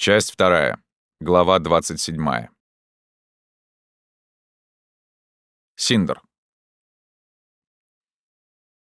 Часть вторая. Глава 27. Синдер.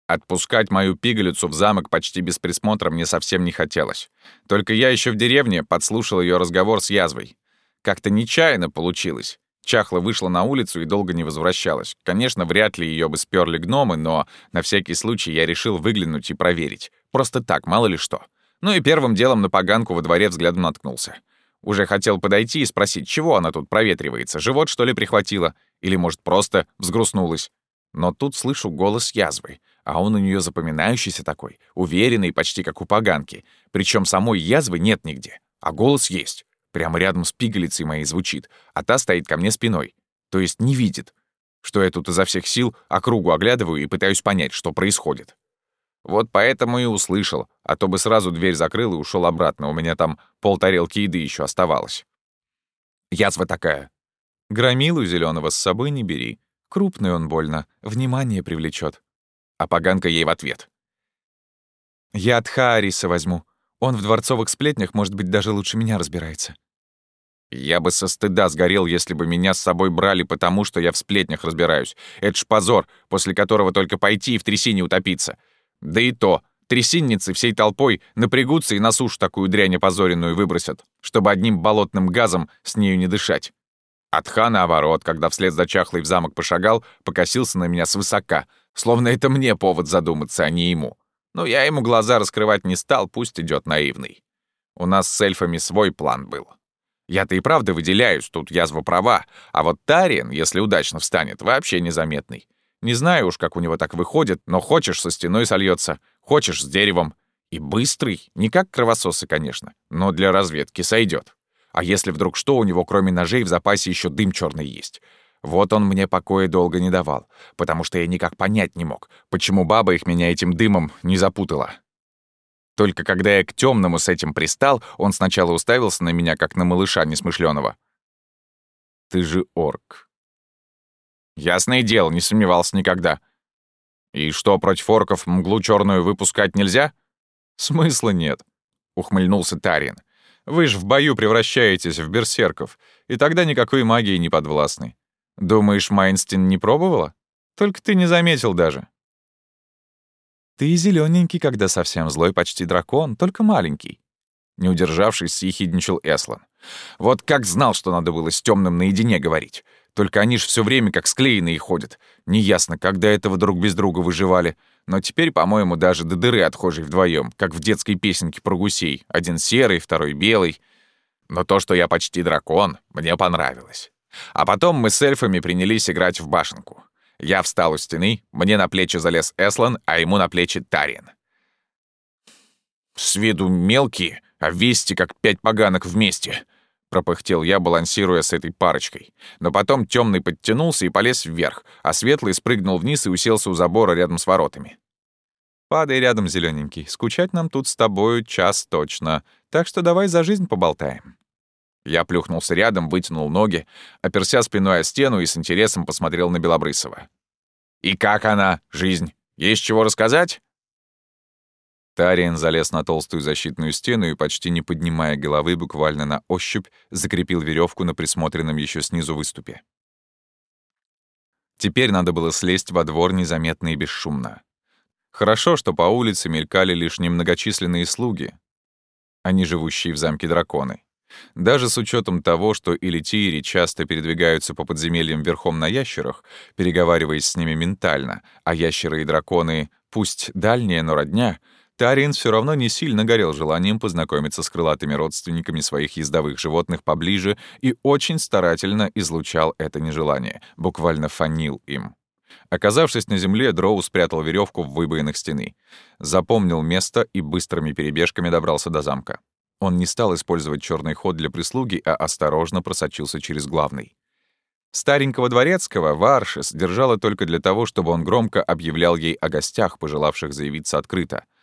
Отпускать мою пигалицу в замок почти без присмотра мне совсем не хотелось. Только я еще в деревне подслушал ее разговор с язвой. Как-то нечаянно получилось. Чахла вышла на улицу и долго не возвращалась. Конечно, вряд ли ее бы сперли гномы, но на всякий случай я решил выглянуть и проверить. Просто так, мало ли что. Ну и первым делом на поганку во дворе взглядом наткнулся. Уже хотел подойти и спросить, чего она тут проветривается, живот, что ли, прихватила? Или, может, просто взгрустнулась? Но тут слышу голос язвы, а он у нее запоминающийся такой, уверенный, почти как у поганки. Причем самой язвы нет нигде, а голос есть. Прямо рядом с пигалицей моей звучит, а та стоит ко мне спиной. То есть не видит, что я тут изо всех сил округу оглядываю и пытаюсь понять, что происходит. Вот поэтому и услышал, а то бы сразу дверь закрыл и ушел обратно, у меня там полтарелки еды еще оставалось. Язва такая. Громилу зеленого с собой не бери. Крупный он больно, внимание привлечет. А поганка ей в ответ. Я от Хаариса возьму. Он в дворцовых сплетнях, может быть, даже лучше меня разбирается. Я бы со стыда сгорел, если бы меня с собой брали потому, что я в сплетнях разбираюсь. Это ж позор, после которого только пойти и в трясине утопиться. Да и то, трясинницы всей толпой напрягутся и на сушу такую дрянь опозоренную выбросят, чтобы одним болотным газом с нею не дышать. Атха, наоборот, когда вслед за чахлой в замок пошагал, покосился на меня свысока, словно это мне повод задуматься, а не ему. Но я ему глаза раскрывать не стал, пусть идет наивный. У нас с эльфами свой план был. Я-то и правда выделяюсь, тут язва права, а вот Тариен, если удачно встанет, вообще незаметный. Не знаю уж, как у него так выходит, но хочешь со стеной сольется, хочешь с деревом. И быстрый, не как кровососы, конечно, но для разведки сойдет. А если вдруг что, у него кроме ножей в запасе еще дым черный есть. Вот он мне покоя долго не давал, потому что я никак понять не мог, почему баба их меня этим дымом не запутала. Только когда я к темному с этим пристал, он сначала уставился на меня, как на малыша несмышленого. «Ты же орк», Ясное дело, не сомневался никогда. И что, против орков мглу черную выпускать нельзя? Смысла нет, ухмыльнулся Тарин. Вы ж в бою превращаетесь в берсерков, и тогда никакой магии не подвластны. Думаешь, Майнстин не пробовала? Только ты не заметил даже. Ты зелененький, когда совсем злой почти дракон, только маленький. Не удержавшись, съехидничал Эслан. Вот как знал, что надо было с темным наедине говорить. Только они ж все время как склеенные ходят. Неясно, когда этого друг без друга выживали. Но теперь, по-моему, даже до дыры отхожей вдвоем, как в детской песенке про гусей. Один серый, второй белый. Но то, что я почти дракон, мне понравилось. А потом мы с эльфами принялись играть в башенку. Я встал у стены, мне на плечи залез Эслан, а ему на плечи Тарин. С виду мелкие, а вести как пять поганок вместе —— пропыхтел я, балансируя с этой парочкой. Но потом темный подтянулся и полез вверх, а светлый спрыгнул вниз и уселся у забора рядом с воротами. «Падай рядом, зелененький. Скучать нам тут с тобою час точно. Так что давай за жизнь поболтаем». Я плюхнулся рядом, вытянул ноги, оперся спиной о стену и с интересом посмотрел на Белобрысова. «И как она, жизнь? Есть чего рассказать?» Тариен залез на толстую защитную стену и, почти не поднимая головы, буквально на ощупь, закрепил веревку на присмотренном еще снизу выступе. Теперь надо было слезть во двор незаметно и бесшумно. Хорошо, что по улице мелькали лишь немногочисленные слуги, они живущие в замке драконы. Даже с учетом того, что элитири часто передвигаются по подземельям верхом на ящерах, переговариваясь с ними ментально, а ящеры и драконы, пусть дальние, но родня — Тарин все равно не сильно горел желанием познакомиться с крылатыми родственниками своих ездовых животных поближе и очень старательно излучал это нежелание, буквально фанил им. Оказавшись на земле, Дроу спрятал веревку в выбоинах стены. Запомнил место и быстрыми перебежками добрался до замка. Он не стал использовать черный ход для прислуги, а осторожно просочился через главный. Старенького дворецкого Варшис держала только для того, чтобы он громко объявлял ей о гостях, пожелавших заявиться открыто —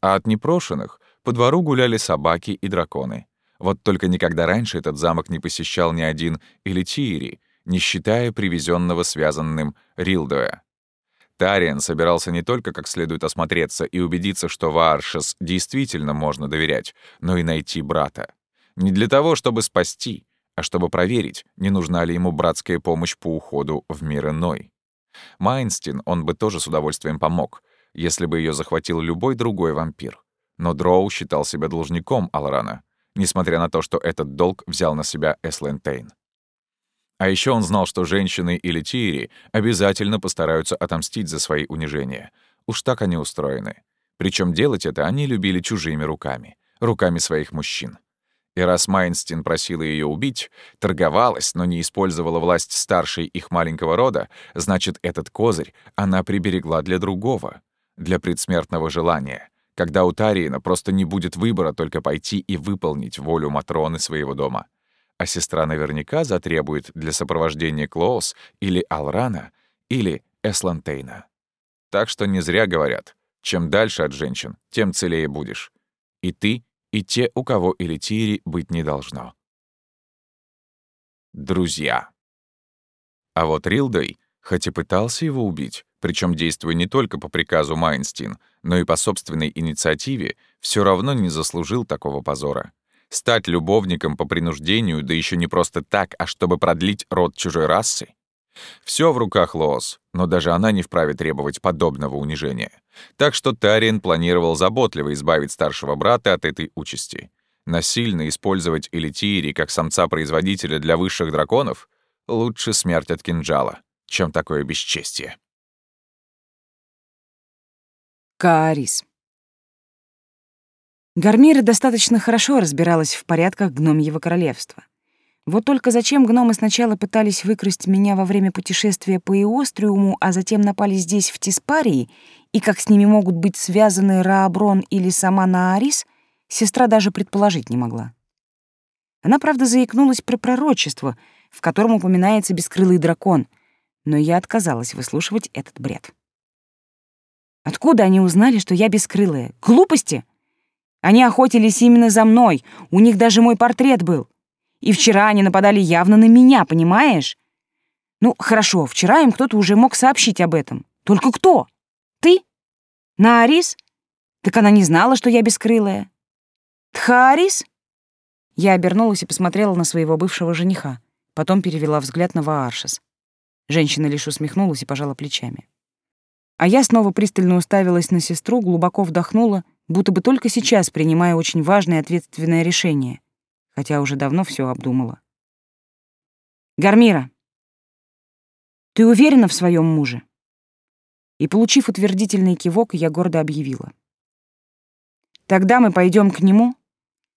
а от непрошенных по двору гуляли собаки и драконы. Вот только никогда раньше этот замок не посещал ни один Элитири, не считая привезенного связанным Рилдоя. Тариен собирался не только как следует осмотреться и убедиться, что Варшес действительно можно доверять, но и найти брата. Не для того, чтобы спасти, а чтобы проверить, не нужна ли ему братская помощь по уходу в мир иной. Майнстин он бы тоже с удовольствием помог, если бы ее захватил любой другой вампир. Но Дроу считал себя должником Алрана, несмотря на то, что этот долг взял на себя Эслен Тейн. А еще он знал, что женщины или Тири обязательно постараются отомстить за свои унижения. Уж так они устроены. Причем делать это они любили чужими руками, руками своих мужчин. И раз Майнстин просила ее убить, торговалась, но не использовала власть старшей их маленького рода, значит, этот козырь она приберегла для другого, для предсмертного желания, когда у Тариена просто не будет выбора только пойти и выполнить волю Матроны своего дома. А сестра наверняка затребует для сопровождения Клоус или Алрана, или Эслантейна. Так что не зря говорят, чем дальше от женщин, тем целее будешь. И ты, и те, у кого или Тири быть не должно. Друзья. А вот Рилдой, хоть и пытался его убить, причем действуя не только по приказу Майнстин, но и по собственной инициативе, все равно не заслужил такого позора. Стать любовником по принуждению, да еще не просто так, а чтобы продлить род чужой расы? Все в руках Лоос, но даже она не вправе требовать подобного унижения. Так что Тариен планировал заботливо избавить старшего брата от этой участи. Насильно использовать Элитири как самца-производителя для высших драконов — лучше смерть от кинжала, чем такое бесчестие. Каарис. Гармира достаточно хорошо разбиралась в порядках гномьего королевства. Вот только зачем гномы сначала пытались выкрасть меня во время путешествия по Иостриуму, а затем напали здесь, в Тиспарии, и как с ними могут быть связаны Рааброн или сама Наарис, сестра даже предположить не могла. Она, правда, заикнулась про пророчество, в котором упоминается бескрылый дракон, но я отказалась выслушивать этот бред. Откуда они узнали, что я бескрылая? Глупости! Они охотились именно за мной, у них даже мой портрет был. И вчера они нападали явно на меня, понимаешь? Ну, хорошо, вчера им кто-то уже мог сообщить об этом. Только кто? Ты? Наарис? Так она не знала, что я бескрылая. Тхарис? Я обернулась и посмотрела на своего бывшего жениха, потом перевела взгляд на Вааршес. Женщина лишь усмехнулась и пожала плечами. А я снова пристально уставилась на сестру, глубоко вдохнула, будто бы только сейчас принимая очень важное и ответственное решение — хотя уже давно все обдумала. «Гармира, ты уверена в своем муже?» И, получив утвердительный кивок, я гордо объявила. «Тогда мы пойдем к нему,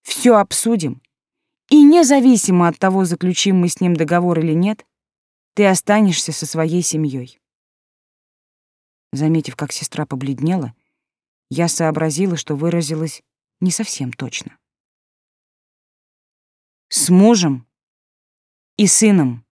все обсудим, и независимо от того, заключим мы с ним договор или нет, ты останешься со своей семьей. Заметив, как сестра побледнела, я сообразила, что выразилась не совсем точно с мужем и сыном.